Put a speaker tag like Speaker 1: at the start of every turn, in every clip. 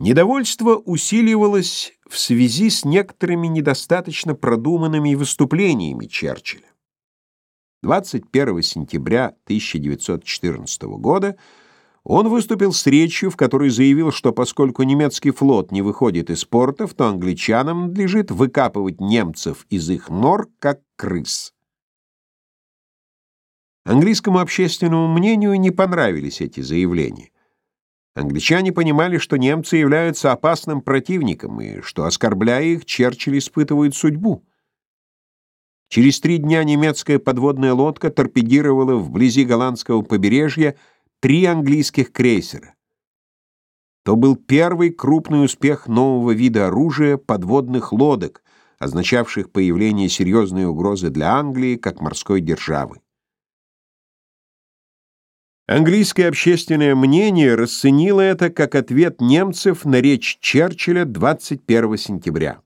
Speaker 1: Недовольство усиливалось в связи с некоторыми недостаточно продуманными выступлениями Черчилля. 21 сентября 1914 года он выступил с речью, в которой заявил, что поскольку немецкий флот не выходит из портов, то англичанам надлежит выкапывать немцев из их нор, как крыс. Английскому общественному мнению не понравились эти заявления. Англичане понимали, что немцы являются опасным противником и что, оскорбляя их, Черчилль испытывает судьбу. Через три дня немецкая подводная лодка торпедировала вблизи голландского побережья три английских крейсера. То был первый крупный успех нового вида оружия подводных лодок, означавших появление серьезной угрозы для Англии как морской державы. Английское общественное мнение расценило это как ответ немцев на речь Черчилля 21 сентября.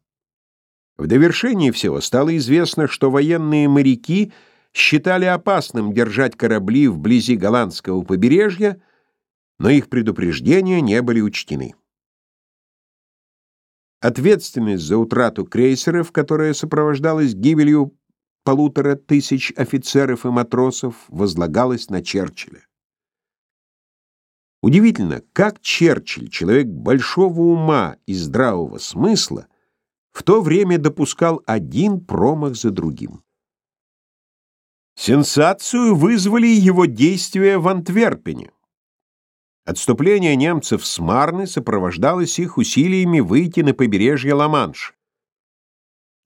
Speaker 1: В довершении всего стало известно, что военные моряки считали опасным держать корабли вблизи голландского побережья, но их предупреждения не были учтены. Ответственность за утрату крейсеров, которая сопровождалась гибелью полутора тысяч офицеров и матросов, возлагалась на Черчилля. Удивительно, как Черчилль, человек большого ума и здравого смысла, в то время допускал один промах за другим. Сенсацию вызвали его действия в Антверпене. Отступление немцев с Марны сопровождалось их усилиями выйти на побережье Ла-Манш.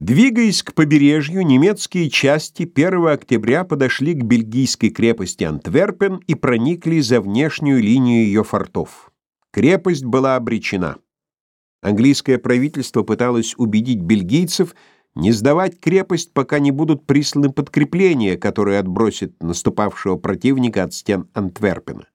Speaker 1: Двигаясь к побережью, немецкие части 1 октября подошли к бельгийской крепости Антверпен и проникли за внешнюю линию ее фортов. Крепость была обречена. Английское правительство пыталось убедить бельгийцев не сдавать крепость, пока не будут присланы подкрепления, которые отбросят наступавшего противника от стен Антверпена.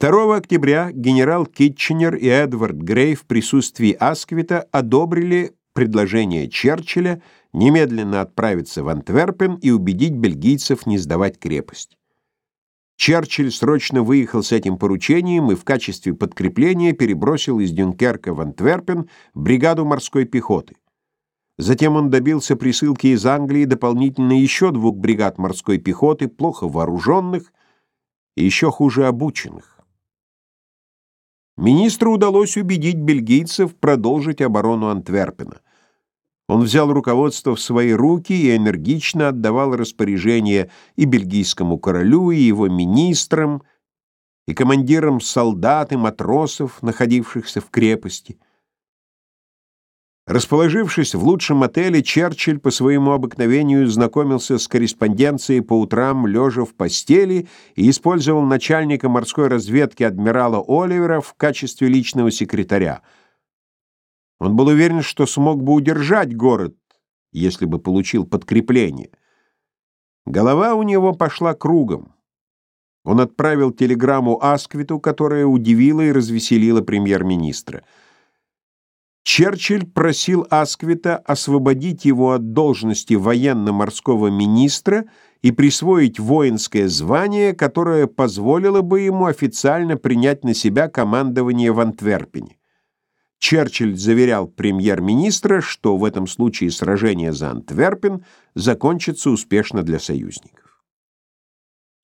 Speaker 1: 2 октября генерал Китченер и Эдвард Грей в присутствии Асквита одобрили предложение Черчилля немедленно отправиться в Антверпен и убедить бельгийцев не сдавать крепость. Черчилль срочно выехал с этим поручением и в качестве подкрепления перебросил из Дюнкерка в Антверпен бригаду морской пехоты. Затем он добился присылки из Англии дополнительно еще двух бригад морской пехоты, плохо вооруженных и еще хуже обученных. Министру удалось убедить бельгийцев продолжить оборону Антверпена. Он взял руководство в свои руки и энергично отдавал распоряжения и бельгийскому королю, и его министрам, и командирам солдат и матросов, находившихся в крепости. Расположившись в лучшем отеле, Черчилль по своему обыкновению знакомился с корреспонденцией по утрам, лежа в постели, и использовал начальника морской разведки адмирала Оливера в качестве личного секретаря. Он был уверен, что смог бы удержать город, если бы получил подкрепление. Голова у него пошла кругом. Он отправил телеграмму Асквиту, которая удивила и развеселила премьер-министра — Черчилль просил Асквита освободить его от должности военно-морского министра и присвоить воинское звание, которое позволило бы ему официально принять на себя командование в Антверпене. Черчилль заверял премьер-министра, что в этом случае сражение за Антверпен закончится успешно для союзников.